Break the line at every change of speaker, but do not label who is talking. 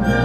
you.